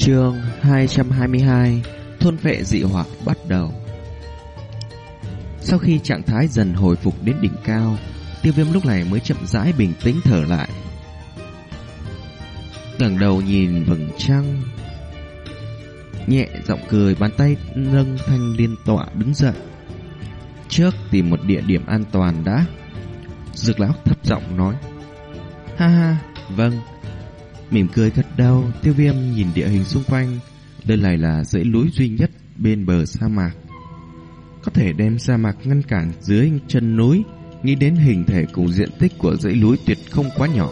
Chương 222 Thôn vệ dị hỏa bắt đầu. Sau khi trạng thái dần hồi phục đến đỉnh cao Tiêu viêm lúc này mới chậm rãi bình tĩnh thở lại. Ngẩng đầu nhìn vầng trăng Nhẹ giọng cười bàn tay nâng thanh liên tọa đứng dậy. Trước tìm một địa điểm an toàn đã Dược lão thấp giọng nói. Ha ha, vâng. Mỉm cười gật đầu, tiêu viêm nhìn địa hình xung quanh. Đây này là dãy núi duy nhất bên bờ sa mạc. Có thể đem sa mạc ngăn cản dưới chân núi, nghĩ đến hình thể cùng diện tích của dãy núi tuyệt không quá nhỏ.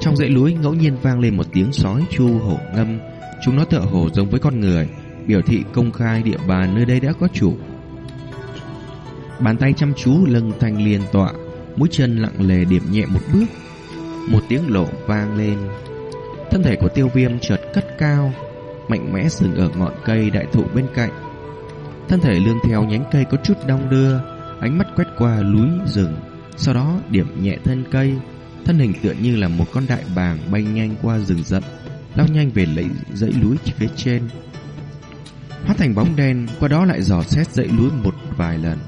Trong dãy núi ngẫu nhiên vang lên một tiếng sói chu hổ ngâm, chúng nó tựa hồ giống với con người, biểu thị công khai địa bàn nơi đây đã có chủ. Bàn tay chăm chú lưng thanh liên tọa, mũi chân lặng lề điểm nhẹ một bước. Một tiếng lộ vang lên, Thân thể của tiêu viêm chợt cất cao, Mạnh mẽ dừng ở ngọn cây đại thụ bên cạnh. Thân thể lương theo nhánh cây có chút đong đưa, Ánh mắt quét qua núi rừng. Sau đó, điểm nhẹ thân cây, Thân hình tựa như là một con đại bàng bay nhanh qua rừng rậm, Lao nhanh về lấy dãy núi phía trên. Hóa thành bóng đen, Qua đó lại dò xét dãy núi một vài lần.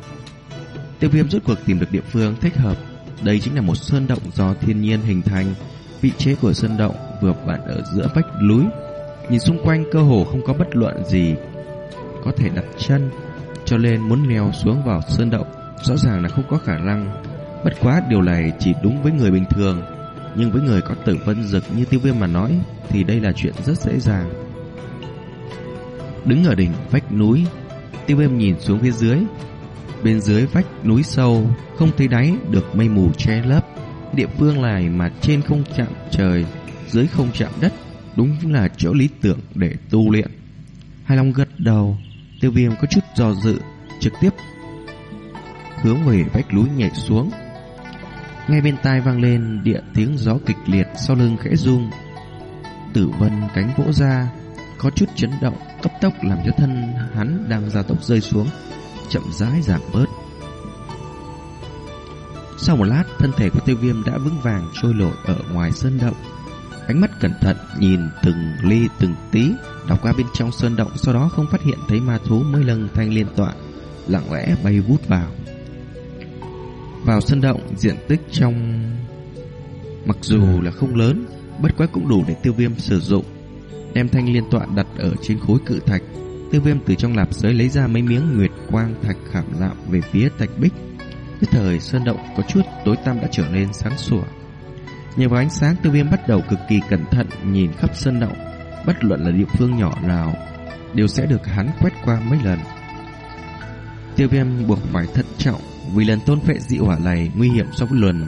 Tiêu viêm rốt cuộc tìm được địa phương thích hợp. Đây chính là một sơn động do thiên nhiên hình thành. Vị trí của sơn động vừa vặn ở giữa vách núi. Nhìn xung quanh cơ hồ không có bất luận gì có thể đặt chân, cho nên muốn leo xuống vào sơn động rõ ràng là không có khả năng. Bất quá điều này chỉ đúng với người bình thường, nhưng với người có tử vân dực như tiêu viêm mà nói thì đây là chuyện rất dễ dàng. Đứng ở đỉnh vách núi, tiêu viêm nhìn xuống phía dưới. Bên dưới vách núi sâu, không thấy đáy được mây mù che lấp. Địa phương này mà trên không chạm trời dưới không chạm đất, đúng là chỗ lý tưởng để tu luyện. Hai Long gật đầu, tiêu viêm có chút do dự, trực tiếp hướng về vách núi nhảy xuống. Ngay bên tai vang lên địa tiếng gió kịch liệt sau lưng khẽ rung. Tử vân cánh vỗ ra, có chút chấn động, cấp tốc làm cho thân hắn đang ra tốc rơi xuống, chậm rãi giảm bớt. Sau một lát, thân thể của tiêu viêm đã vững vàng trôi nổi ở ngoài sơn động. Ánh mắt cẩn thận nhìn từng ly từng tí Đọc qua bên trong sơn động Sau đó không phát hiện thấy ma thú mới lần thanh liên tọa Lặng lẽ bay vút vào. Vào sơn động Diện tích trong Mặc dù là không lớn Bất quá cũng đủ để tiêu viêm sử dụng Đem thanh liên tọa đặt ở trên khối cự thạch. Tiêu viêm từ trong lạp giới lấy ra mấy miếng nguyệt quang thạch khảm nạm về phía thạch bích. Cái thời sơn động có chút tối tăm đã trở nên sáng sủa. Nhờ vào ánh sáng tiêu viêm bắt đầu cực kỳ cẩn thận nhìn khắp sân động, Bất luận là địa phương nhỏ nào, Đều sẽ được hắn quét qua mấy lần. Tiêu viêm buộc phải thận trọng, Vì lần tôn phệ dị hỏa này nguy hiểm so với lần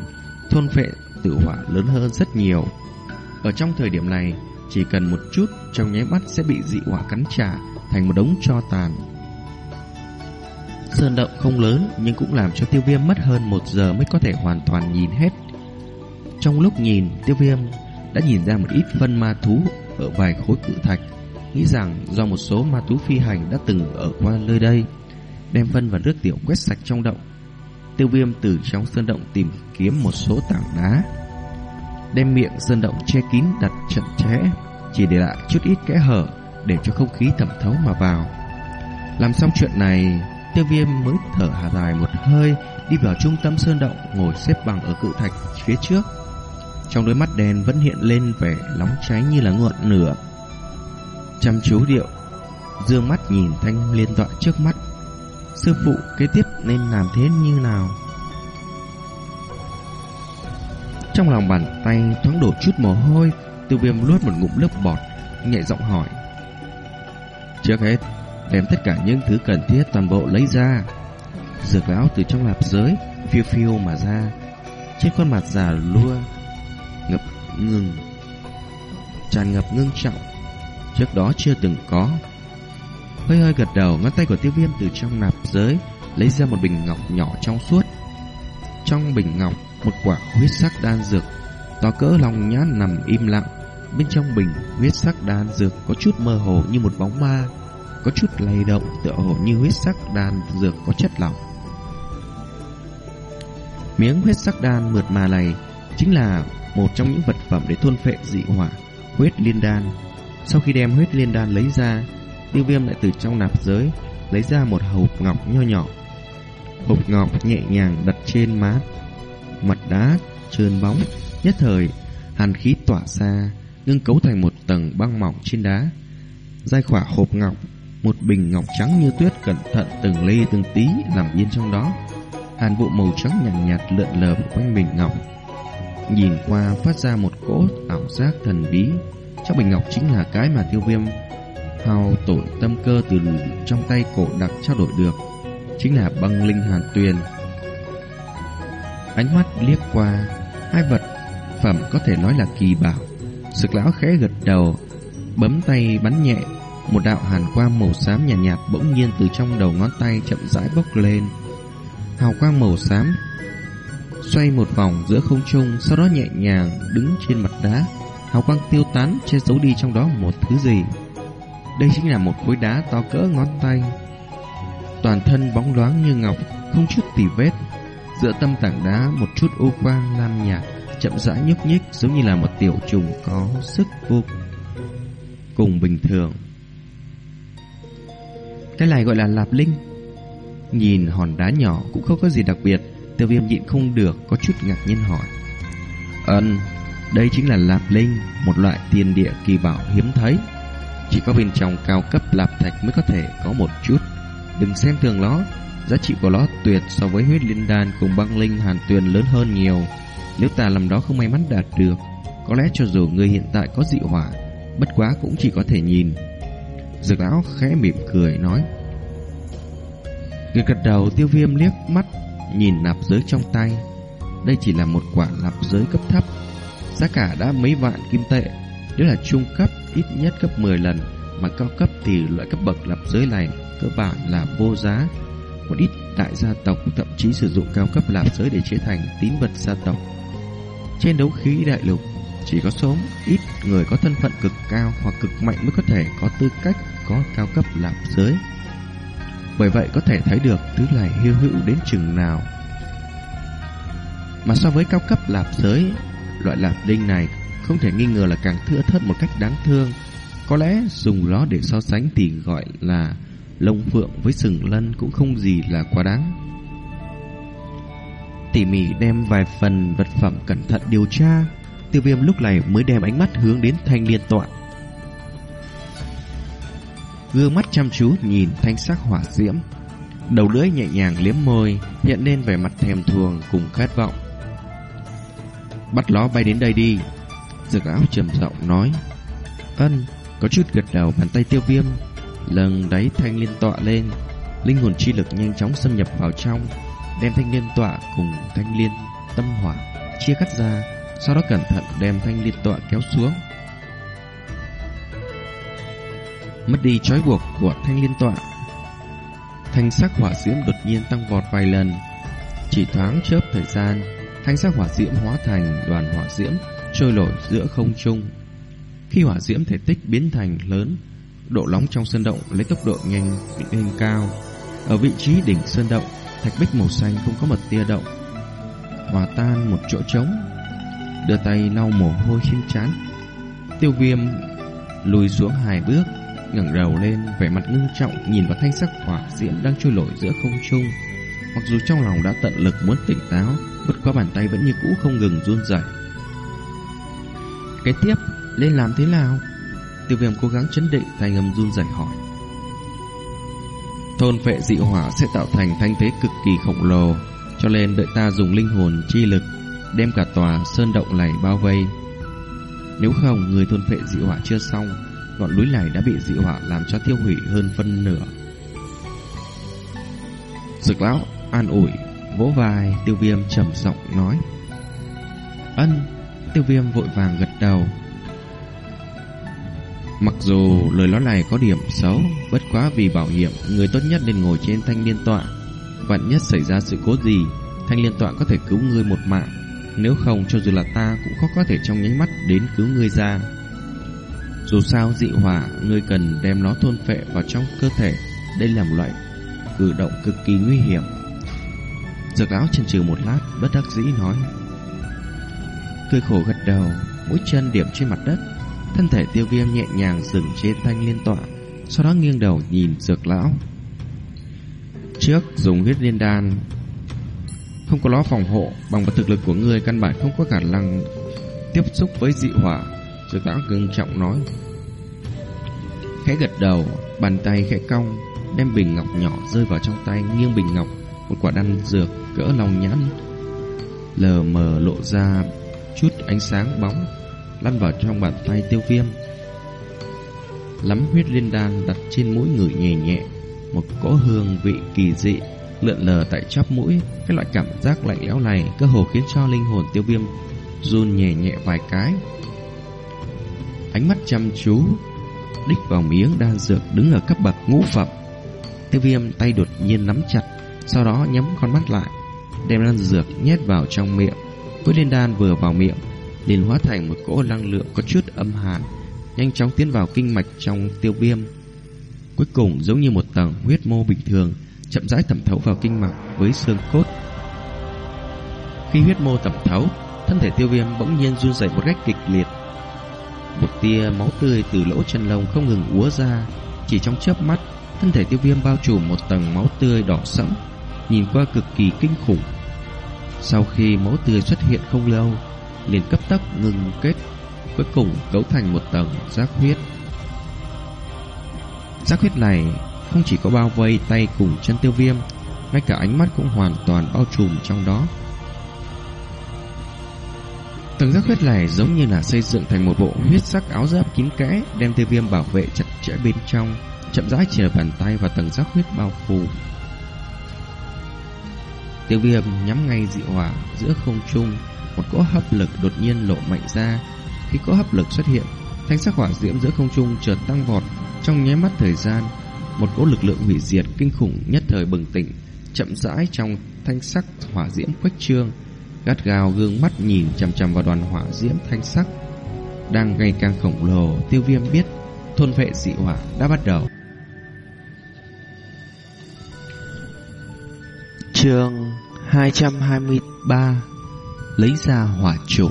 Thôn phệ tự hỏa lớn hơn rất nhiều. Ở trong thời điểm này, Chỉ cần một chút trong nháy mắt sẽ bị dị hỏa cắn trả Thành một đống cho tàn. Sơn động không lớn Nhưng cũng làm cho tiêu viêm mất hơn một giờ Mới có thể hoàn toàn nhìn hết trong lúc nhìn, tiêu viêm đã nhìn ra một ít phân ma thú ở vài khối cự thạch, nghĩ rằng do một số ma thú phi hành đã từng ở qua nơi đây, đem phân và nước tiểu quét sạch trong động. Tiêu viêm từ trong sơn động tìm kiếm một số tảng đá, đem miệng sơn động che kín đặt chậm chẽ, chỉ để lại chút ít kẽ hở để cho không khí thẩm thấu mà vào. Làm xong chuyện này, tiêu viêm mới thở hà dài một hơi, đi vào trung tâm sơn động, ngồi xếp bằng ở cự thạch phía trước. Trong đôi mắt đen vẫn hiện lên vẻ nóng cháy như là ngọn lửa. Chăm chú điệu Dương mắt nhìn thanh liên tọa trước mắt. Sư phụ kế tiếp nên làm thế như nào? Trong lòng bàn tay thoáng đổ chút mồ hôi Tiêu viêm luốt một ngụm lớp bọt Nhẹ giọng hỏi. Trước hết Đem tất cả những thứ cần thiết toàn bộ lấy ra. Dược lão từ trong lạp giới, Phiêu phiêu mà ra, Trên khuôn mặt già lua, ngập ngừng, tràn ngập ngưng trọng. Trước đó chưa từng có. Hơi hơi gật đầu, ngón tay của tiêu viêm từ trong nạp giới lấy ra một bình ngọc nhỏ trong suốt. Trong bình ngọc, một quả huyết sắc đan dược, to cỡ lòng nhãn nằm im lặng. Bên trong bình huyết sắc đan dược có chút mơ hồ như một bóng ma có chút lay động tựa hồ như huyết sắc đan dược có chất lỏng miếng huyết sắc đan mượt mà này chính là một trong những vật phẩm để thôn phệ dị hỏa, huyết liên đan. Sau khi đem huyết liên đan lấy ra, tiêu viêm lại từ trong nạp giới lấy ra một hộp ngọc nho nhỏ. Hộp ngọc nhẹ nhàng đặt trên má mặt đá trơn bóng, nhất thời hàn khí tỏa ra, ngưng cấu thành một tầng băng mỏng trên đá. Giai khỏa hộp ngọc, một bình ngọc trắng như tuyết cẩn thận từng ly từng tí nằm yên trong đó. Hàn vụ màu trắng nhàn nhạt, nhạt lượn lờ quanh bình ngọc. Nhìn qua phát ra một cỗ ảo giác thần bí. Trong bình ngọc chính là cái mà tiêu viêm hao tổn tâm cơ từ trong tay cổ đặc trao đổi được. Chính là băng linh hàn tuyền. Ánh mắt liếc qua, hai vật phẩm có thể nói là kỳ bảo. Sực lão khẽ gật đầu, bấm tay bắn nhẹ, một đạo hàn quang màu xám nhạt, nhạt bỗng nhiên từ trong đầu ngón tay chậm rãi bốc lên. Hào quang màu xám xoay một vòng giữa không trung, sau đó nhẹ nhàng đứng trên mặt đá. Hào quang tiêu tán che giấu đi trong đó một thứ gì. Đây chính là một khối đá to cỡ ngón tay. Toàn thân bóng loáng như ngọc, không chút tì vết. Giữa tâm tảng đá một chút ô quang lam nhạt, chậm rãi nhúc nhích giống như là một tiểu trùng có sức vô cùng bình thường. Cái này gọi là lạp linh. Nhìn hòn đá nhỏ cũng không có gì đặc biệt, tiêu viêm nhịn không được có chút ngạc nhiên hỏi. Ân, đây chính là lạp linh, một loại tiền địa kỳ bảo hiếm thấy. Chỉ có bên trong cao cấp lạp thạch mới có thể có một chút. Đừng xem thường nó, giá trị của nó tuyệt so với huyết linh đan cùng băng linh hàn tuyền lớn hơn nhiều. Nếu ta làm đó không may mắn đạt được, có lẽ cho dù người hiện tại có dị hỏa, bất quá cũng chỉ có thể nhìn. Dược lão khẽ mỉm cười nói. Người gật đầu tiêu viêm liếc mắt nhìn nạp giới trong tay. Đây chỉ là một quả nạp giới cấp thấp, giá cả đã mấy vạn kim tệ. Nếu là trung cấp ít nhất gấp 10 lần, mà cao cấp thì loại cấp bậc nạp giới này cơ bản là vô giá. Một ít đại gia tộc thậm chí sử dụng cao cấp nạp giới để chế thành tín vật gia tộc. Trên đấu khí đại lục, chỉ có số ít người có thân phận cực cao hoặc cực mạnh mới có thể có tư cách có cao cấp lạp giới. Bởi vậy có thể thấy được thứ này hiêu hữu đến chừng nào. Mà so với cao cấp lạp giới, loại lạp đinh này không thể nghi ngờ là càng thưa thớt một cách đáng thương. Có lẽ dùng nó để so sánh thì gọi là lông phượng với sừng lân cũng không gì là quá đáng. Tỉ mỉ đem vài phần vật phẩm cẩn thận điều tra, tiêu viêm lúc này mới đem ánh mắt hướng đến thanh liên tọa. Gương mắt chăm chú nhìn thanh sắc hỏa diễm. Đầu lưỡi nhẹ nhàng liếm môi, Hiện lên vẻ mặt thèm thuồng cùng khát vọng. Bắt nó bay đến đây đi. Dược áo trầm giọng nói. Ân, Có chút gật đầu bàn tay tiêu viêm. Lần đáy thanh liên tọa lên. Linh hồn chi lực nhanh chóng xâm nhập vào trong, Đem thanh liên tọa cùng thanh liên tâm hỏa Chia cắt ra. Sau đó cẩn thận đem thanh liên tọa kéo xuống mất đi trói buộc của thanh liên tọa. Thanh sắc hỏa diễm đột nhiên tăng vọt vài lần, chỉ thoáng chớp thời gian, thanh sắc hỏa diễm hóa thành đoàn hỏa diễm trôi nổi giữa không trung. Khi hỏa diễm thể tích biến thành lớn, độ nóng trong sơn động lấy tốc độ nhanh lên cao. Ở vị trí đỉnh sơn động, thạch bích màu xanh không có một tia động, hòa tan một chỗ trống. Đưa tay lau mồ hôi trên trán, tiêu viêm lùi xuống hai bước ngẩng đầu lên, vẻ mặt ngưng trọng nhìn vào thanh sắc hỏa diễm đang trôi nổi giữa không trung. Mặc dù trong lòng đã tận lực muốn tỉnh táo, bất quá bàn tay vẫn như cũ không ngừng run rẩy. Cái tiếp, lên làm thế nào? Tiêu viêm cố gắng chấn định, tay ngầm run rẩy hỏi. Thôn vệ dị hỏa sẽ tạo thành thanh thế cực kỳ khổng lồ, cho nên đợi ta dùng linh hồn chi lực đem cả tòa sơn động này bao vây. Nếu không, người thôn phệ dị hỏa chưa xong, ngọn núi này đã bị dị hỏa làm cho tiêu hủy hơn phân nửa. Dực lão an ủi, vỗ vai, tiêu viêm trầm giọng nói. Ân, tiêu viêm vội vàng gật đầu. Mặc dù lời nói này có điểm xấu, bất quá vì bảo hiểm, người tốt nhất nên ngồi trên thanh liên tọa. Vạn nhất xảy ra sự cố gì, thanh liên tọa có thể cứu người một mạng. Nếu không, cho dù là ta cũng khó có thể trong nháy mắt đến cứu ngươi ra. Dù sao dị hỏa Ngươi cần đem nó thôn phệ vào trong cơ thể. Đây là một loại cử động cực kỳ nguy hiểm. Dược lão chần chừ một lát Bất đắc dĩ nói. Cười khổ gật đầu Mũi chân điểm trên mặt đất. Thân thể tiêu viêm nhẹ nhàng dừng trên thanh liên tọa Sau đó nghiêng đầu nhìn dược lão. Trước dùng huyết liên đan không có nó phòng hộ, Bằng vật thực lực của người căn bản không có khả năng Tiếp xúc với dị hỏa. Dược lão cương trọng nói. Khẽ gật đầu, Bàn tay khẽ cong, Đem bình ngọc nhỏ rơi vào trong tay, Nghiêng bình ngọc, Một quả đan dược cỡ lòng nhãn. Lờ mờ lộ ra Chút ánh sáng bóng, Lăn vào trong bàn tay tiêu viêm. Lắm huyết liên đan đặt trên mũi người nhẹ nhẹ, Một cỗ hương vị kỳ dị. Lượn lờ tại chóp mũi Cái loại cảm giác lạnh lẽo này Cơ hồ khiến cho linh hồn tiêu viêm Run nhẹ nhẹ vài cái. Ánh mắt chăm chú Đích vào miếng đan dược Đứng ở cấp bậc ngũ phẩm. Tiêu viêm tay đột nhiên nắm chặt Sau đó nhắm con mắt lại Đem đan dược nhét vào trong miệng. Cuối liên đan vừa vào miệng liền hóa thành một cỗ năng lượng có chút âm hàn, nhanh chóng tiến vào kinh mạch trong tiêu viêm. Cuối cùng giống như một tầng huyết mô bình thường, chậm rãi thẩm thấu vào kinh mạch với xương cốt. Khi huyết mô thẩm thấu, thân thể tiêu viêm bỗng nhiên run rẩy một cách kịch liệt. Một tia máu tươi từ lỗ chân lông không ngừng úa ra, chỉ trong chớp mắt, thân thể tiêu viêm bao trùm một tầng máu tươi đỏ sẫm, nhìn qua cực kỳ kinh khủng. Sau khi máu tươi xuất hiện không lâu, liền cấp tốc ngừng kết, cuối cùng cấu thành một tầng giác huyết. Giác huyết này không chỉ có bao vây tay cùng chân tiêu viêm, ngay cả ánh mắt cũng hoàn toàn bao trùm trong đó. Tầng giác huyết này giống như là xây dựng thành một bộ huyết sắc áo giáp kín kẽ, đem tiêu viêm bảo vệ chặt chẽ bên trong, chậm rãi chìa bàn tay và tầng giác huyết bao phủ. Tiêu viêm nhắm ngay dị hỏa giữa không trung, một cỗ hấp lực đột nhiên lộ mạnh ra. Khi cỗ hấp lực xuất hiện, thanh sắc hỏa diễm giữa không trung chợt tăng vọt, trong nháy mắt thời gian, một cỗ lực lượng hủy diệt kinh khủng nhất thời bừng tỉnh, chậm rãi trong thanh sắc hỏa diễm khuếch trương, gắt gao gương mắt nhìn chằm chằm vào đoàn hỏa diễm thanh sắc đang ngày càng khổng lồ. Tiêu Viêm biết thôn vệ dị hỏa đã bắt đầu. Chương 223 lấy ra hỏa trụ.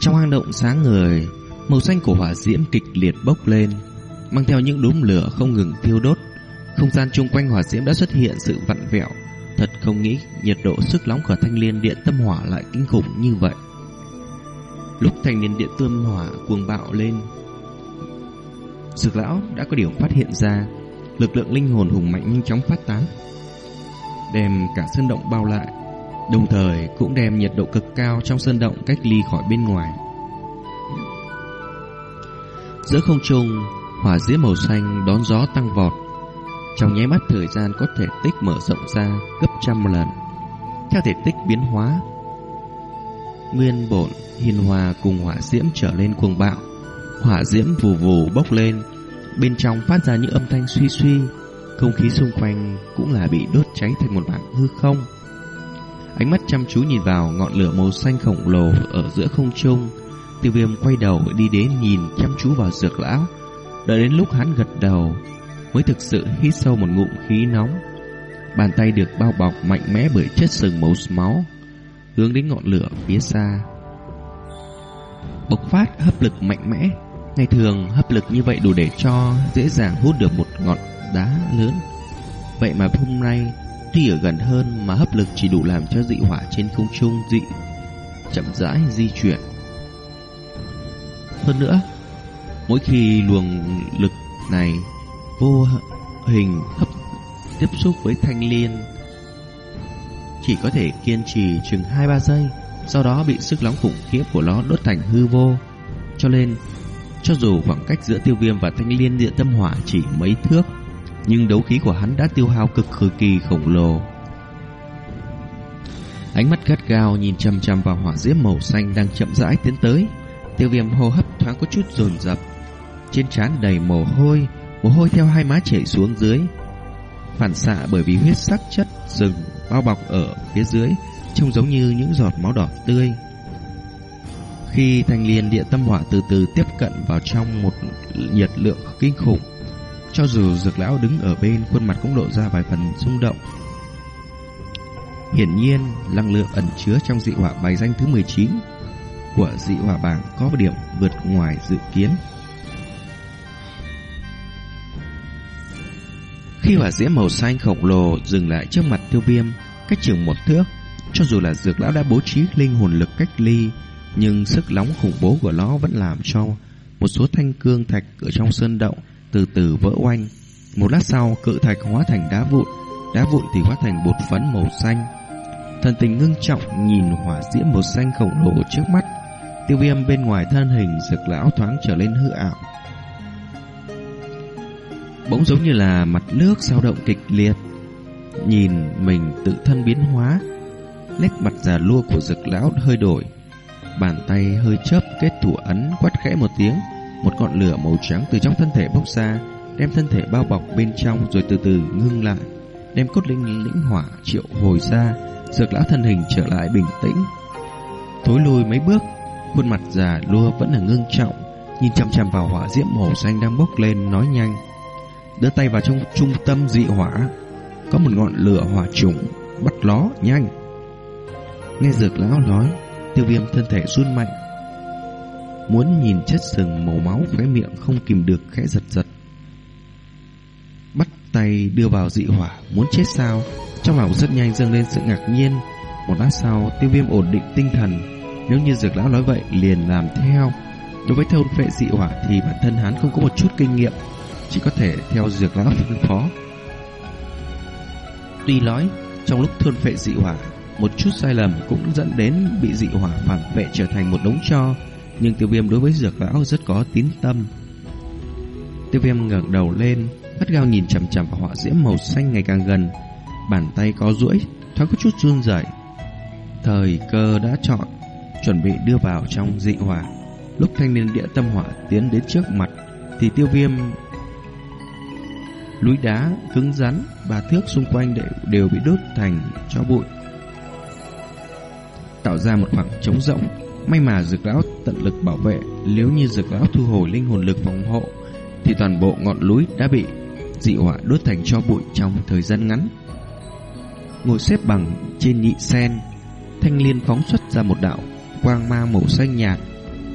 Trong hang động sáng người, màu xanh của hỏa diễm kịch liệt bốc lên, mang theo những đốm lửa không ngừng thiêu đốt. Không gian chung quanh hỏa diễm đã xuất hiện sự vặn vẹo, thật không nghĩ nhiệt độ sức nóng của thanh liên điện tâm hỏa lại kinh khủng như vậy. Lúc thanh liên điện tâm hỏa cuồng bạo lên, Sực lão đã có điều phát hiện ra, lực lượng linh hồn hùng mạnh nhanh chóng phát tán, đem cả sân động bao lại. Đồng thời cũng đem nhiệt độ cực cao trong sân động cách ly khỏi bên ngoài Giữa không trung Hỏa diễm màu xanh đón gió tăng vọt. Trong nháy mắt thời gian có thể tích mở rộng ra gấp trăm lần. Theo thể tích biến hóa, Nguyên bổn hiền hòa cùng hỏa diễm trở lên cuồng bạo. Hỏa diễm vù vù bốc lên, Bên trong phát ra những âm thanh suy suy. Không khí xung quanh cũng là bị đốt cháy thành một mảng hư không. Ánh mắt chăm chú nhìn vào ngọn lửa màu xanh khổng lồ ở giữa không trung. Tiêu viêm quay đầu đi đến nhìn chăm chú vào dược lão. Đợi đến lúc hắn gật đầu, mới thực sự hít sâu một ngụm khí nóng. Bàn tay được bao bọc mạnh mẽ bởi chất sừng màu máu, hướng đến ngọn lửa phía xa. Bộc phát hấp lực mạnh mẽ. Ngày thường hấp lực như vậy đủ để cho dễ dàng hút được một ngọn đá lớn. Vậy mà hôm nay Tuy ở gần hơn mà hấp lực chỉ đủ làm cho dị hỏa trên không trung dị chậm rãi di chuyển. Hơn nữa, mỗi khi luồng lực này vô hình hấp tiếp xúc với thanh liên chỉ có thể kiên trì chừng 2-3 giây, sau đó bị sức nóng khủng khiếp của nó đốt thành hư vô. Cho nên, cho dù khoảng cách giữa tiêu viêm và thanh liên địa tâm hỏa chỉ mấy thước, nhưng đấu khí của hắn đã tiêu hao cực cực kỳ khổng lồ. Ánh mắt gắt gao nhìn chăm chăm vào hỏa diễm màu xanh đang chậm rãi tiến tới. Tiêu viêm hô hấp thoáng có chút dồn dập, trên trán đầy mồ hôi, mồ hôi theo hai má chảy xuống dưới. Phản xạ bởi vì huyết sắc chất rừng bao bọc ở phía dưới, trông giống như những giọt máu đỏ tươi. Khi thanh liên địa tâm hỏa từ từ tiếp cận vào trong một nhiệt lượng kinh khủng, cho dù dược lão đứng ở bên Khuôn mặt cũng lộ ra vài phần rung động Hiển nhiên Năng lượng ẩn chứa trong dị hỏa bài danh thứ 19 của dị hỏa bảng có điểm vượt ngoài dự kiến. Khi hỏa diễm màu xanh khổng lồ dừng lại trước mặt tiêu viêm, cách chừng một thước, cho dù là dược lão đã bố trí linh hồn lực cách ly, nhưng sức nóng khủng bố của nó vẫn làm cho một số thanh cương thạch ở trong sơn động từ từ vỡ oanh. Một lát sau, cự thạch hóa thành đá vụn, đá vụn thì hóa thành bột phấn màu xanh. Thần tình ngưng trọng nhìn hỏa diễm màu xanh khổng lồ trước mắt, tiêu viêm bên ngoài thân hình dược lão thoáng trở lên hư ảo. Bỗng giống như là mặt nước sao động kịch liệt, nhìn mình tự thân biến hóa, nét mặt già lua của dược lão hơi đổi. Bàn tay hơi chớp kết thủ ấn quát khẽ một tiếng, một ngọn lửa màu trắng từ trong thân thể bốc ra, đem thân thể bao bọc bên trong rồi từ từ ngưng lại, đem cốt linh lĩnh hỏa triệu hồi ra, dược lão thân hình trở lại bình tĩnh. Thối lùi mấy bước, khuôn mặt già lua vẫn là ngưng trọng, nhìn chăm chăm vào hỏa diễm màu xanh đang bốc lên nói nhanh. Đưa tay vào trong trung tâm dị hỏa, có một ngọn lửa hỏa trùng, bắt ló nhanh. Nghe dược lão nói, tiêu viêm thân thể run mạnh, muốn nhìn chất sừng màu máu khóe miệng không kìm được khẽ giật giật. Bắt tay đưa vào dị hỏa, muốn chết sao? Trong lòng rất nhanh dâng lên sự ngạc nhiên. Một lát sau, tiêu viêm ổn định tinh thần. Nếu như dược lão nói vậy, liền làm theo. Đối với thôn vệ dị hỏa thì bản thân hắn không có một chút kinh nghiệm, chỉ có thể theo dược lão phân phó. Tuy nói, trong lúc thôn phệ dị hỏa, một chút sai lầm cũng dẫn đến bị dị hỏa phản vệ trở thành một đống cho nhưng tiêu viêm đối với dược lão rất có tín tâm. Tiêu viêm ngẩng đầu lên Bắt gao nhìn chằm chằm vào họa diễm màu xanh ngày càng gần. Bàn tay có duỗi Thoáng có chút run rẩy. Thời cơ đã chọn Chuẩn bị đưa vào trong dị hỏa. Lúc thanh niên địa tâm hỏa tiến đến trước mặt Thì tiêu viêm Núi đá cứng rắn Ba thước xung quanh đều, đều bị đốt thành cho bụi. Tạo ra một khoảng trống rỗng. May mà dược lão tận lực bảo vệ. Nếu như dược lão thu hồi linh hồn lực phòng hộ Thì toàn bộ ngọn núi đã bị dị hỏa đốt thành cho bụi trong thời gian ngắn. Ngồi xếp bằng trên nhị sen Thanh liên phóng xuất ra một đạo Quang mang màu xanh nhạt.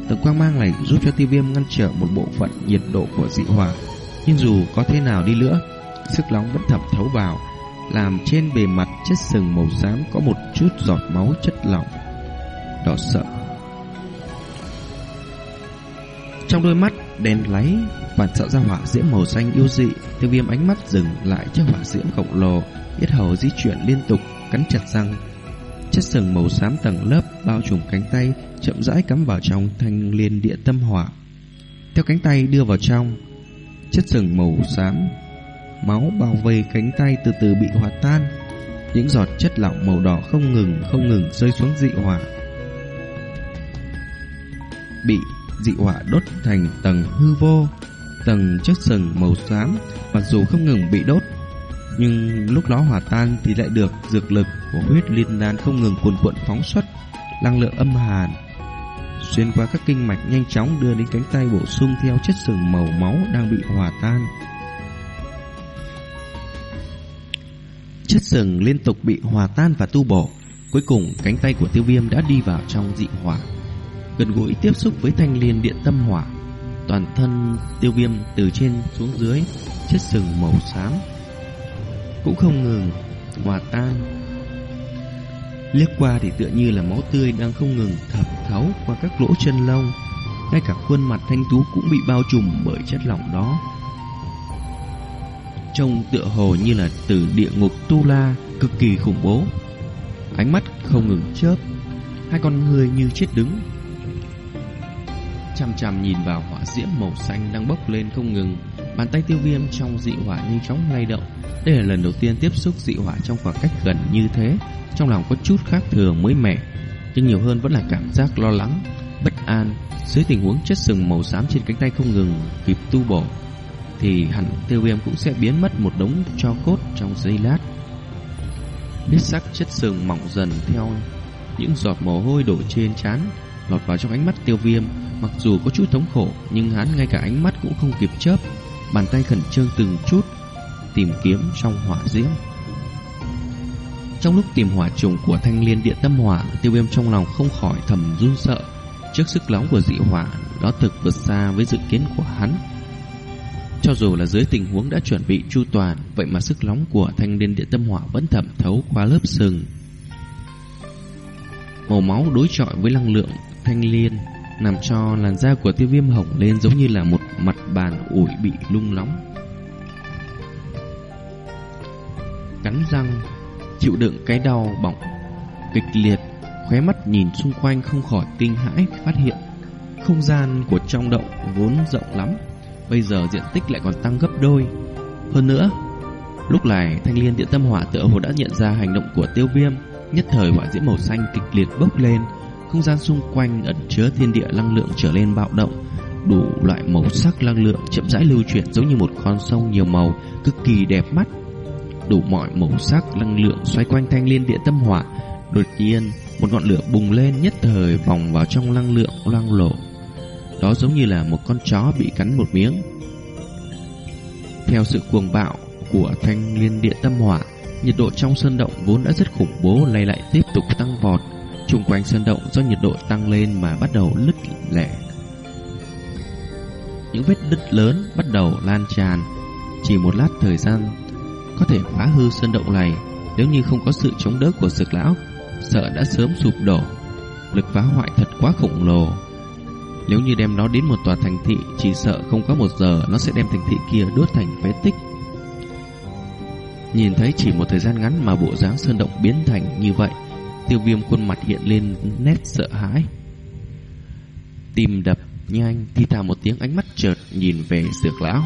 Tầng quang mang này giúp cho tiêu viêm ngăn trở một bộ phận nhiệt độ của dị hỏa. Nhưng dù có thế nào đi nữa Sức nóng vẫn thẩm thấu vào Làm trên bề mặt chất sừng màu xám có một chút giọt máu chất lỏng Đỏ sợ Trong đôi mắt đèn láy phản sợ ra hỏa diễm màu xanh yêu dị, tiêu viêm ánh mắt dừng lại trước hỏa diễm khổng lồ, yết hầu di chuyển liên tục, cắn chặt răng. Chất sừng màu xám tầng lớp bao trùm cánh tay, chậm rãi cắm vào trong thanh liên địa tâm hỏa. Theo cánh tay đưa vào trong, chất sừng màu xám máu bao vây cánh tay từ từ bị hòa tan. Những giọt chất lỏng màu đỏ không ngừng không ngừng rơi xuống dị hỏa. Bị dị hỏa đốt thành tầng hư vô, tầng chất sừng màu xám, mặc dù không ngừng bị đốt, nhưng lúc nó hòa tan thì lại được dược lực của huyết liên đan không ngừng cuồn cuộn phóng xuất, năng lượng âm hàn xuyên qua các kinh mạch nhanh chóng đưa đến cánh tay bổ sung theo chất sừng màu máu đang bị hòa tan. Chất sừng liên tục bị hòa tan và tu bổ, cuối cùng cánh tay của Tiêu Viêm đã đi vào trong dị hỏa gần gũi tiếp xúc với thanh liên điện tâm hỏa. Toàn thân tiêu viêm từ trên xuống dưới, chất sừng màu xám. Cũng không ngừng, hòa tan. Liếc qua thì tựa như là máu tươi đang không ngừng thẩm thấu qua các lỗ chân lông. Ngay cả khuôn mặt thanh tú cũng bị bao trùm bởi chất lỏng đó. Trông tựa hồ như là từ địa ngục tu la cực kỳ khủng bố. Ánh mắt không ngừng chớp, hai con người như chết đứng Chằm chằm nhìn vào hỏa diễm màu xanh đang bốc lên không ngừng. Bàn tay tiêu viêm trong dị hỏa nhanh chóng lay động. Đây là lần đầu tiên tiếp xúc dị hỏa trong khoảng cách gần như thế. Trong lòng có chút khác thường mới mẻ, nhưng nhiều hơn vẫn là cảm giác lo lắng, bất an. Dưới tình huống chất sừng màu xám trên cánh tay không ngừng kịp tu bổ, thì hẳn tiêu viêm cũng sẽ biến mất một đống cho cốt trong giây lát. biết sắc chất sừng mỏng dần theo những giọt mồ hôi đổ trên trán lọt vào trong ánh mắt tiêu viêm Mặc dù có chút thống khổ Nhưng hắn ngay cả ánh mắt cũng không kịp chớp Bàn tay khẩn trương từng chút Tìm kiếm trong hỏa diễm trong lúc tìm hỏa trùng của thanh liên điện tâm hỏa Tiêu viêm trong lòng không khỏi thầm run sợ trước sức nóng của dị hỏa đó thực vượt xa với dự kiến của hắn. Cho dù là dưới tình huống đã chuẩn bị chu toàn, vậy mà sức nóng của thanh liên điện tâm hỏa vẫn thẩm thấu qua lớp sừng. Màu máu đối chọi với năng lượng thanh liên làm cho làn da của tiêu viêm hồng lên giống như là một mặt bàn ủi bị lung nóng. Cắn răng, chịu đựng cái đau bỏng kịch liệt, khóe mắt nhìn xung quanh không khỏi kinh hãi phát hiện không gian của trong động vốn rộng lắm, bây giờ diện tích lại còn tăng gấp đôi. Hơn nữa, lúc này thanh liên điện tâm hỏa tựa hồ đã nhận ra hành động của tiêu viêm, nhất thời hỏa diễm màu xanh kịch liệt bốc lên, không gian xung quanh ẩn chứa thiên địa năng lượng trở lên bạo động, đủ loại màu sắc năng lượng chậm rãi lưu chuyển giống như một con sông nhiều màu, cực kỳ đẹp mắt. Đủ mọi màu sắc năng lượng xoay quanh thanh liên địa tâm hỏa, đột nhiên một ngọn lửa bùng lên nhất thời vòng vào trong năng lượng loang lổ. Đó giống như là một con chó bị cắn một miếng. Theo sự cuồng bạo của thanh liên địa tâm hỏa, nhiệt độ trong sơn động vốn đã rất khủng bố nay lại tiếp tục tăng vọt. Trung quanh sơn động do nhiệt độ tăng lên mà bắt đầu lứt lẻ. Những vết đứt lớn bắt đầu lan tràn. Chỉ một lát thời gian có thể phá hư sơn động này nếu như không có sự chống đỡ của sực lão, sợ đã sớm sụp đổ. Lực phá hoại thật quá khổng lồ. Nếu như đem nó đến một tòa thành thị, chỉ sợ không có một giờ nó sẽ đem thành thị kia đốt thành phế tích. Nhìn thấy chỉ một thời gian ngắn mà bộ dáng sơn động biến thành như vậy, tiêu viêm khuôn mặt hiện lên nét sợ hãi. Tim đập nhanh, thì thào một tiếng ánh mắt chợt nhìn về dược lão.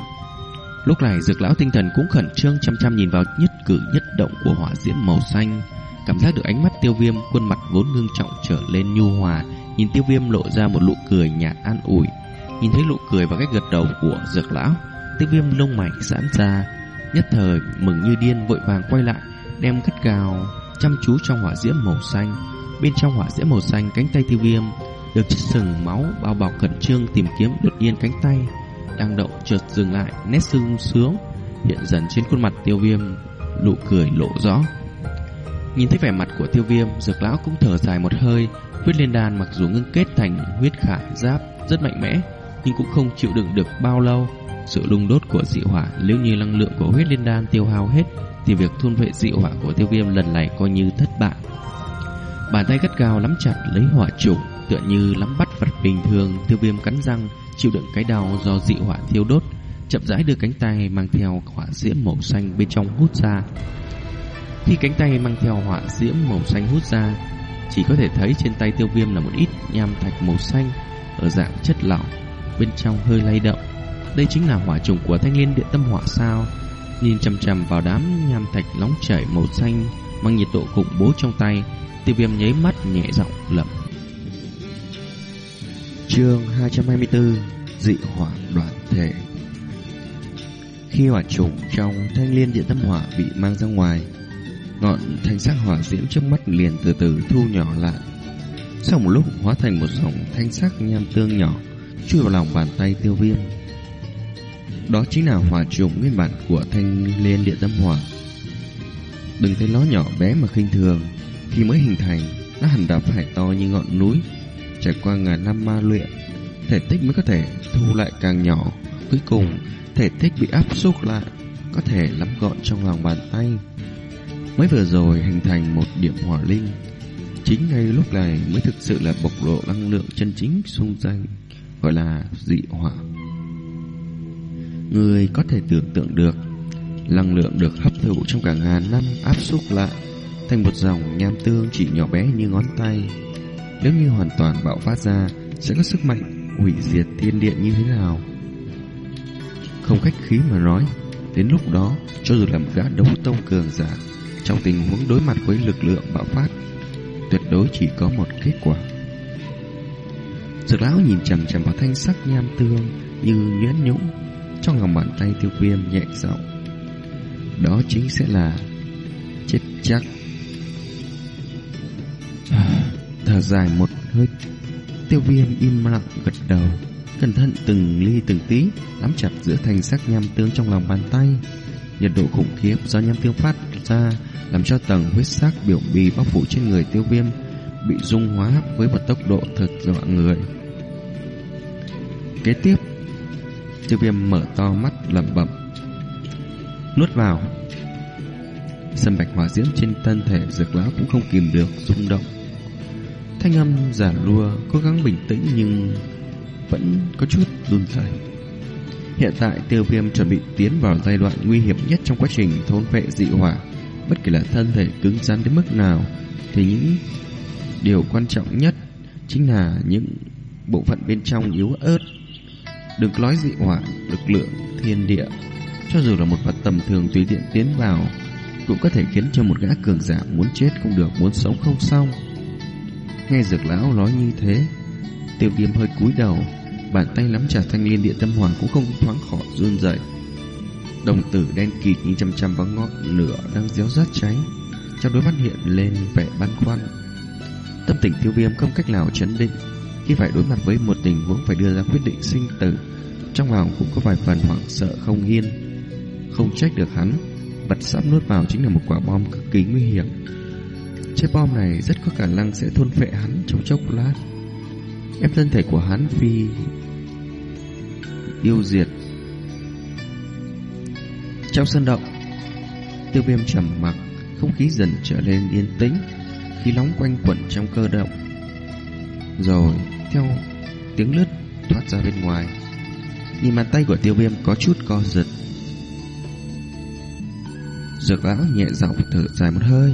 Lúc này dược lão tinh thần cũng khẩn trương chăm chăm nhìn vào nhất cử nhất động của hỏa diễm màu xanh. Cảm giác được ánh mắt tiêu viêm, khuôn mặt vốn ngưng trọng trở lên nhu hòa, nhìn tiêu viêm lộ ra một nụ cười nhạt an ủi. Nhìn thấy nụ cười và cách gật đầu của dược lão, tiêu viêm lông mày giãn ra, nhất thời mừng như điên vội vàng quay lại, đem cất cao chăm chú trong hỏa diễm màu xanh. Bên trong hỏa diễm màu xanh, cánh tay tiêu viêm được chất sừng máu bao bọc khẩn trương tìm kiếm đột nhiên cánh tay đang động chợt dừng lại, nét sung sướng hiện dần trên khuôn mặt tiêu viêm, nụ cười lộ rõ. Nhìn thấy vẻ mặt của tiêu viêm, dược lão cũng thở dài một hơi, huyết liên đan mặc dù ngưng kết thành huyết khải giáp rất mạnh mẽ, nhưng cũng không chịu đựng được bao lâu. Sự lung đốt của dị hỏa nếu như năng lượng của huyết liên đan tiêu hao hết, thì việc thôn vệ dị hỏa của tiêu viêm lần này coi như thất bại. Bàn tay gắt gao nắm chặt lấy hỏa trùng, tựa như nắm bắt vật bình thường, tiêu viêm cắn răng, chịu đựng cái đau do dị hỏa thiêu đốt, chậm rãi đưa cánh tay mang theo hỏa diễm màu xanh bên trong hút ra. Khi cánh tay mang theo hỏa diễm màu xanh hút ra, chỉ có thể thấy trên tay tiêu viêm là một ít nham thạch màu xanh ở dạng chất lỏng, bên trong hơi lay động. Đây chính là hỏa trùng của thanh liên điện tâm hỏa sao? Nhìn chằm chằm vào đám nham thạch nóng chảy màu xanh mang nhiệt độ khủng bố trong tay, tiêu viêm nháy mắt nhẹ giọng lẩm Chương 224 Dị hỏa đoàn thể. Khi hỏa trùng trong thanh liên điện tâm hỏa bị mang ra ngoài, Ngọn thanh sắc hỏa diễm trước mắt liền từ từ thu nhỏ lại. Sau một lúc hóa thành một dòng thanh sắc nham tương nhỏ, Chui vào lòng bàn tay tiêu viêm. Đó chính là hỏa trùng nguyên bản của thanh liên điện tâm hỏa. Đừng thấy nó nhỏ bé mà khinh thường, Khi mới hình thành, Nó hẳn đã phải to như ngọn núi Trải qua ngàn năm ma luyện, Thể tích mới có thể thu lại càng nhỏ. Cuối cùng, thể tích bị áp xúc lại, Có thể nắm gọn trong lòng bàn tay. Mới vừa rồi hình thành một điểm hỏa linh, Chính ngay lúc này mới thực sự là bộc lộ năng lượng chân chính xung danh Gọi là dị hỏa. Người có thể tưởng tượng được, Năng lượng được hấp thụ trong cả ngàn năm áp xúc lại Thành một dòng nham tương chỉ nhỏ bé như ngón tay nếu như hoàn toàn bạo phát ra, Sẽ có sức mạnh hủy diệt thiên địa như thế nào? Không khách khí mà nói, Đến lúc đó, Cho dù làm gã đấu tông cường giả, Trong tình huống đối mặt với lực lượng bạo phát, Tuyệt đối chỉ có một kết quả. Dược lão nhìn chằm chằm vào thanh sắc nham tương Như nhuyễn nhũng Trong lòng bàn tay tiêu viêm nhẹ giọng. Đó chính sẽ là Chết chắc. Thở dài một hơi Tiêu viêm im lặng gật đầu Cẩn thận từng ly từng tí Nắm chặt giữa thanh sắc nham tương trong lòng bàn tay Nhiệt độ khủng khiếp do nham tương phát ra Làm cho tầng huyết sắc biểu bì bao phủ trên người tiêu viêm bị dung hóa với một tốc độ thật dọa người. Kế tiếp, tiêu viêm mở to mắt lẩm bẩm. Nuốt vào. Sân bạch hỏa diễm trên thân thể dược lão cũng không kìm được rung động. Thanh âm giả lua cố gắng bình tĩnh nhưng vẫn có chút run rẩy. Hiện tại tiêu viêm chuẩn bị tiến vào giai đoạn nguy hiểm nhất trong quá trình thôn vệ dị hỏa. Bất kể là thân thể cứng rắn đến mức nào thì những điều quan trọng nhất chính là những bộ phận bên trong yếu ớt. Đừng nói dị hỏa, lực lượng thiên địa, cho dù là một vật tầm thường tùy tiện tiến vào cũng có thể khiến cho một gã cường giả muốn chết không được, muốn sống không xong. Nghe dược lão nói như thế, tiêu viêm hơi cúi đầu, bàn tay nắm chặt thanh liên địa tâm hoàng cũng không thoáng khỏi run rẩy. Đồng tử đen kịt như chăm chăm vào ngọn lửa đang réo rát cháy, trong đôi mắt hiện lên vẻ băn khoăn. Tâm tình tiêu viêm không cách nào chấn định khi phải đối mặt với một tình huống phải đưa ra quyết định sinh tử. Trong lòng cũng có vài phần hoảng sợ không yên. Không trách được hắn, vật sắp nuốt vào chính là một quả bom cực kỳ nguy hiểm. Chiếc bom này rất có khả năng sẽ thôn phệ hắn trong chốc lát. Ép thân thể của hắn phi yêu diệt. Trong sân động, tiêu viêm trầm mặc, không khí dần trở lên yên tĩnh, khí nóng quanh quẩn trong cơ động. Rồi, theo tiếng lướt thoát ra bên ngoài, nhìn bàn tay của tiêu viêm có chút co giật. Dược lão nhẹ giọng thở dài một hơi,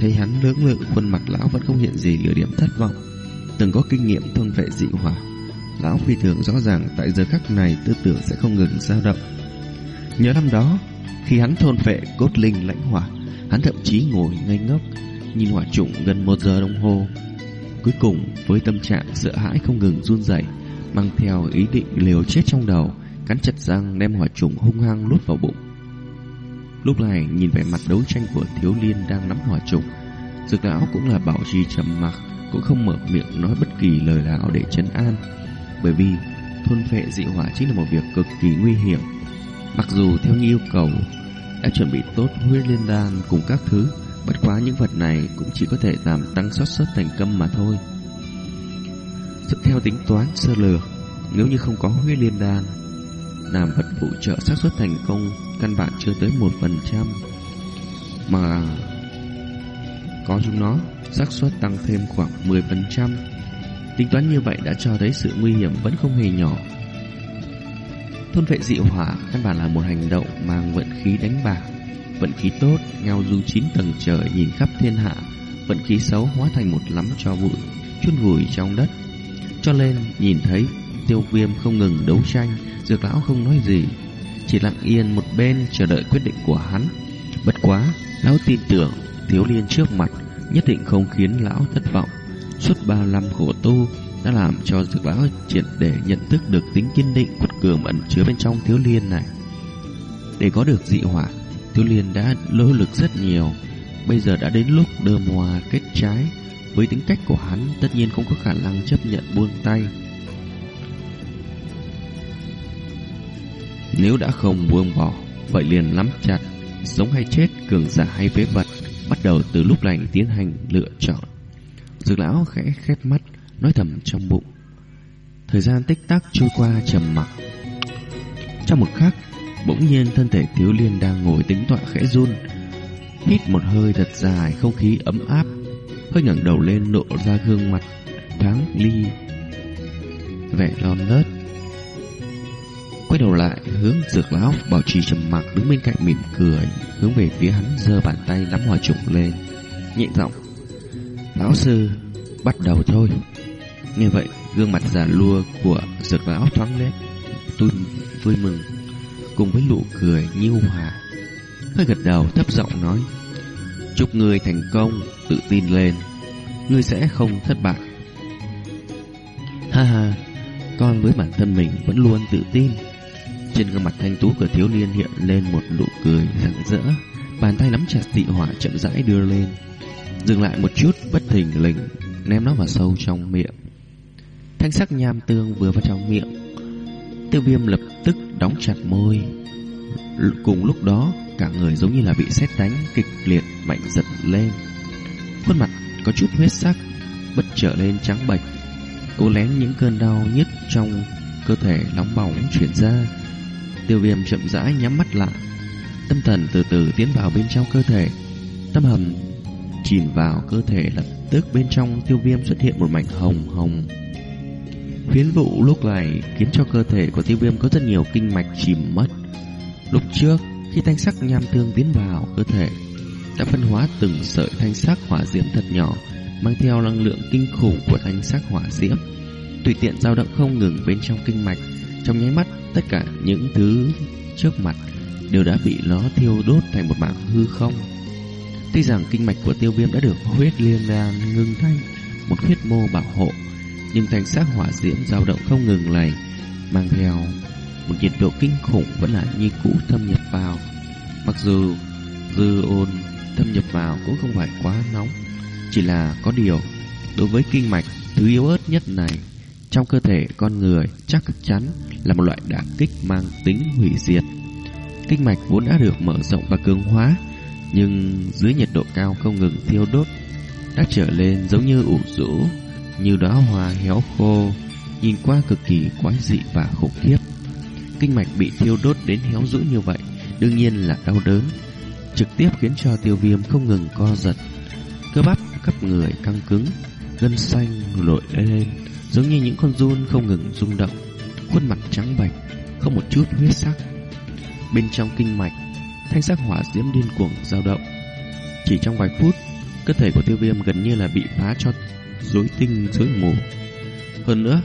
thấy hắn lưỡng lự khuôn mặt lão vẫn không hiện gì lửa điểm thất vọng. Từng có kinh nghiệm thôn vệ dị hỏa, lão phi thường rõ ràng tại giờ khắc này tư tưởng sẽ không ngừng dao động. Nhớ năm đó, khi hắn thôn vệ cốt linh lãnh hỏa, hắn thậm chí ngồi ngây ngốc, nhìn hỏa trụng gần một giờ đồng hồ. Cuối cùng, với tâm trạng sợ hãi không ngừng run rẩy, mang theo ý định liều chết trong đầu, cắn chặt răng đem hỏa trùng hung hăng lút vào bụng. Lúc này nhìn vẻ mặt đấu tranh của thiếu liên đang nắm hỏa trục dược lão cũng là bảo trì trầm mặc, cũng không mở miệng nói bất kỳ lời nào để chấn an, bởi vì thôn phệ dị hỏa chính là một việc cực kỳ nguy hiểm. Mặc dù theo như yêu cầu đã chuẩn bị tốt huyết liên đan cùng các thứ, bất quá những vật này cũng chỉ có thể làm tăng xác suất thành công mà thôi. Dựa theo tính toán sơ lược, nếu như không có huyết liên đan, làm vật phụ trợ xác suất thành công căn bản chưa tới một phần trăm, mà có chúng nó xác suất tăng thêm khoảng 10%. Tính toán như vậy đã cho thấy sự nguy hiểm vẫn không hề nhỏ. Thôn vệ dị hỏa căn bản là một hành động mang vận khí đánh bạc. Vận khí tốt, ngao du chín tầng trời nhìn khắp thiên hạ. Vận khí xấu hóa thành một lắm cho bụi, chôn vùi trong đất. Cho nên, nhìn thấy tiêu viêm không ngừng đấu tranh, dược lão không nói gì. Chỉ lặng yên một bên chờ đợi quyết định của hắn. Bất quá, lão tin tưởng thiếu liên trước mặt nhất định không khiến lão thất vọng. Suốt ba năm khổ tu đã làm cho dược lão triệt để nhận thức được tính kiên định quật cường ẩn chứa bên trong thiếu liên này. Để có được dị hỏa, thiếu liên đã nỗ lực rất nhiều. Bây giờ đã đến lúc đơm hoa kết trái. Với tính cách của hắn, tất nhiên không có khả năng chấp nhận buông tay. Nếu đã không buông bỏ, vậy liền nắm chặt, sống hay chết, cường giả hay phế vật, bắt đầu từ lúc này tiến hành lựa chọn. Dược lão khẽ khép mắt, nói thầm trong bụng. Thời gian tích tắc trôi qua trầm mặc. Trong một khắc, bỗng nhiên thân thể thiếu liên đang ngồi tính tọa khẽ run. Hít một hơi thật dài, không khí ấm áp. Hơi ngẩng đầu lên lộ ra gương mặt thoáng ly vẻ non nớt quay đầu lại, hướng dược lão bảo trì trầm mặc đứng bên cạnh mỉm cười, hướng về phía hắn giơ bàn tay nắm hòa trùng lên, nhẹ giọng, lão sư, bắt đầu thôi. Nghe vậy, gương mặt già lua của dược lão thoáng lên tôi vui mừng, cùng với nụ cười nhu hòa, hơi gật đầu thấp giọng nói, chúc người thành công, tự tin lên, ngươi sẽ không thất bại. Ha ha, con với bản thân mình vẫn luôn tự tin trên gương mặt thanh tú của thiếu niên hiện lên một nụ cười rạng rỡ. Bàn tay nắm chặt dị hỏa chậm rãi đưa lên. Dừng lại một chút bất thình lình Ném nó vào sâu trong miệng. Thanh sắc nham tương vừa vào trong miệng. Tiêu viêm lập tức đóng chặt môi. Cùng lúc đó Cả người giống như là bị sét đánh Kịch liệt mạnh giật lên. Khuôn mặt có chút huyết sắc bất trở lên trắng bệch, cố lén những cơn đau nhức trong cơ thể nóng bỏng chuyển ra. Tiêu viêm chậm rãi nhắm mắt lại, tâm thần từ từ tiến vào bên trong cơ thể. Tâm hầm chìm vào cơ thể lập tức bên trong tiêu viêm xuất hiện một mảnh hồng hồng. Phiến vụ lúc này khiến cho cơ thể của tiêu viêm có rất nhiều kinh mạch chìm mất. Lúc trước, khi thanh sắc nham tương tiến vào cơ thể, đã phân hóa từng sợi thanh sắc hỏa diễm thật nhỏ, mang theo năng lượng kinh khủng của thanh sắc hỏa diễm, tùy tiện dao động không ngừng bên trong kinh mạch. Trong nháy mắt, tất cả những thứ trước mặt đều đã bị nó thiêu đốt thành một mảng hư không. Tuy rằng kinh mạch của tiêu viêm đã được huyết liên đan ngưng thành một huyết mô bảo hộ, nhưng thanh sắc hỏa diễm dao động không ngừng này mang theo một nhiệt độ kinh khủng vẫn là như cũ thâm nhập vào. Mặc dù dư ôn thâm nhập vào cũng không phải quá nóng, chỉ là có điều đối với kinh mạch thứ yếu ớt nhất này trong cơ thể con người chắc chắn là một loại đả kích mang tính hủy diệt. Kinh mạch vốn đã được mở rộng và cường hóa, nhưng dưới nhiệt độ cao không ngừng thiêu đốt đã trở lên giống như ủ rũ, như đóa hoa héo khô, nhìn qua cực kỳ quái dị và khủng khiếp. Kinh mạch bị thiêu đốt đến héo rũ như vậy, đương nhiên là đau đớn, trực tiếp khiến cho tiêu viêm không ngừng co giật. Cơ bắp khắp người căng cứng, gân xanh nổi lên, giống như những con run không ngừng rung động, khuôn mặt trắng bệch, không một chút huyết sắc. Bên trong kinh mạch, thanh sắc hỏa diễm điên cuồng dao động. Chỉ trong vài phút, cơ thể của tiêu viêm gần như là bị phá cho rối tinh rối mù. Hơn nữa,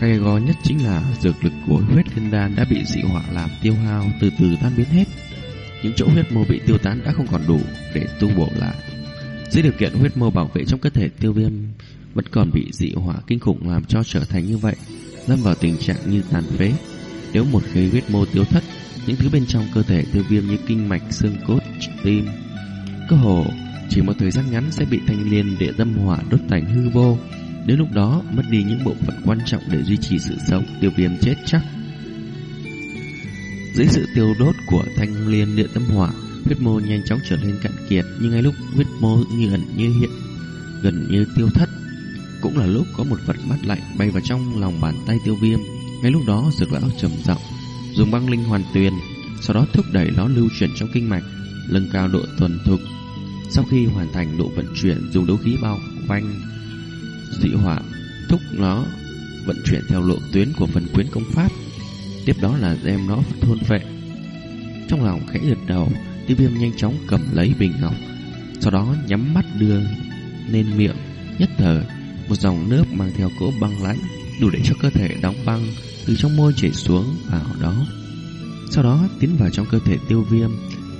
Gay go nhất chính là dược lực của huyết thiên đan đã bị dị hỏa làm tiêu hao từ từ tan biến hết. Những chỗ huyết mô bị tiêu tán đã không còn đủ để tu bổ lại. Dưới điều kiện huyết mô bảo vệ trong cơ thể tiêu viêm vẫn còn bị dị hỏa kinh khủng làm cho trở thành như vậy, lâm vào tình trạng như tàn phế. Nếu một khi huyết mô tiêu thất, những thứ bên trong cơ thể tiêu viêm như kinh mạch, xương cốt, tim, cơ hồ chỉ một thời gian ngắn sẽ bị thanh liên địa tâm hỏa đốt thành hư vô. Đến lúc đó mất đi những bộ phận quan trọng để duy trì sự sống, tiêu viêm chết chắc. Dưới sự tiêu đốt của thanh liên địa tâm hỏa, huyết mô nhanh chóng trở nên cạn kiệt, nhưng ngay lúc huyết mô như ẩn như hiện, gần như tiêu thất, cũng là lúc có một vật mát lạnh bay vào trong lòng bàn tay tiêu viêm. Ngay lúc đó, dược lão trầm giọng dùng băng linh hoàn tuyền, sau đó thúc đẩy nó lưu chuyển trong kinh mạch, nâng cao độ thuần thục. Sau khi hoàn thành độ vận chuyển, dùng đấu khí bao quanh dị hỏa, thúc nó vận chuyển theo lộ tuyến của phần quyến công pháp. Tiếp đó là đem nó thôn vệ. Trong lòng khẽ gật đầu, tiêu viêm nhanh chóng cầm lấy bình ngọc, sau đó nhắm mắt đưa lên miệng, nhất thời một dòng nước mang theo cỗ băng lãnh đủ để cho cơ thể đóng băng từ trong môi chảy xuống vào đó. Sau đó tiến vào trong cơ thể tiêu viêm,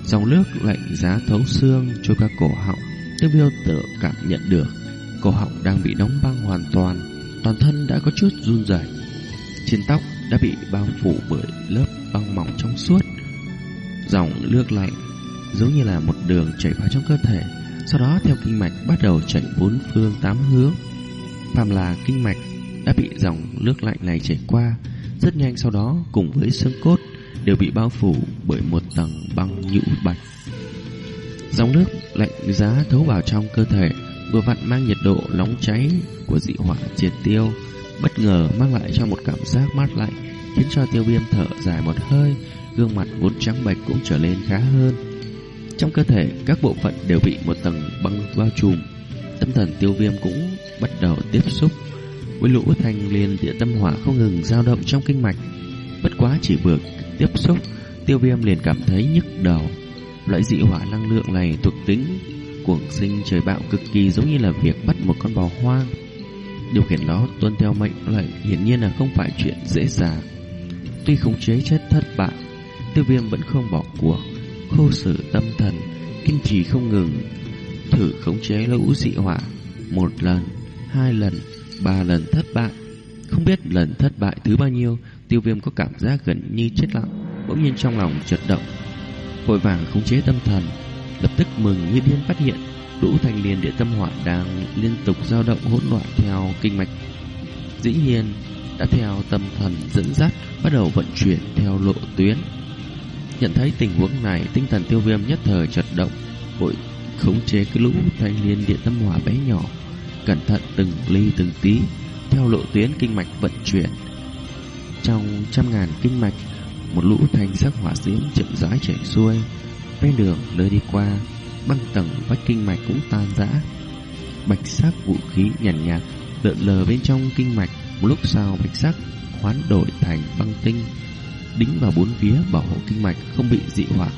dòng nước lạnh giá thấu xương trôi qua cổ họng. Tiêu viêm tự cảm nhận được cổ họng đang bị đóng băng hoàn toàn, toàn thân đã có chút run rẩy. Trên tóc đã bị bao phủ bởi lớp băng mỏng trong suốt. Dòng nước lạnh giống như là một đường chảy vào trong cơ thể, sau đó theo kinh mạch bắt đầu chảy bốn phương tám hướng. Phàm là kinh mạch đã bị dòng nước lạnh này chảy qua, rất nhanh sau đó cùng với xương cốt đều bị bao phủ bởi một tầng băng nhũ bạch. Dòng nước lạnh giá thấu vào trong cơ thể, vừa vặn mang nhiệt độ nóng cháy của dị hỏa triệt tiêu, bất ngờ mang lại cho một cảm giác mát lạnh, khiến cho tiêu viêm thở dài một hơi, gương mặt vốn trắng bệch cũng trở nên khá hơn. Trong cơ thể, các bộ phận đều bị một tầng băng bao trùm, tâm thần tiêu viêm cũng bắt đầu tiếp xúc với lũ thanh liên địa tâm hỏa không ngừng dao động trong kinh mạch. Bất quá chỉ vừa tiếp xúc, tiêu viêm liền cảm thấy nhức đầu. Loại dị hỏa năng lượng này thuộc tính cuồng sinh trời bạo cực kỳ giống như là việc bắt một con bò hoang. Điều khiển nó tuân theo mệnh lệnh hiển nhiên là không phải chuyện dễ dàng. Tuy khống chế chết thất bại, tiêu viêm vẫn không bỏ cuộc, khô sử tâm thần, kiên trì không ngừng, thử khống chế lũ dị hỏa. Một lần, hai lần, ba lần thất bại. Không biết lần thất bại thứ bao nhiêu, tiêu viêm có cảm giác gần như chết lặng, bỗng nhiên trong lòng chợt động. Vội vàng khống chế tâm thần, lập tức mừng như điên phát hiện lũ thanh liên địa tâm hỏa đang liên tục dao động hỗn loạn theo kinh mạch. Dĩ nhiên, đã theo tâm thần dẫn dắt bắt đầu vận chuyển theo lộ tuyến. Nhận thấy tình huống này, tinh thần tiêu viêm nhất thời chật động, vội khống chế cái lũ thanh niên điện tâm hỏa bé nhỏ cẩn thận từng ly từng tí theo lộ tuyến kinh mạch vận chuyển. Trong trăm ngàn kinh mạch, một lũ thanh sắc hỏa diễm chậm rãi chảy xuôi, ven đường nơi đi qua, băng tầng vách kinh mạch cũng tan rã. Bạch sắc vũ khí nhàn nhạt, nhạt lượn lờ bên trong kinh mạch, một lúc sau bạch sắc hoán đổi thành băng tinh, đính vào bốn phía bảo hộ kinh mạch không bị dị hỏa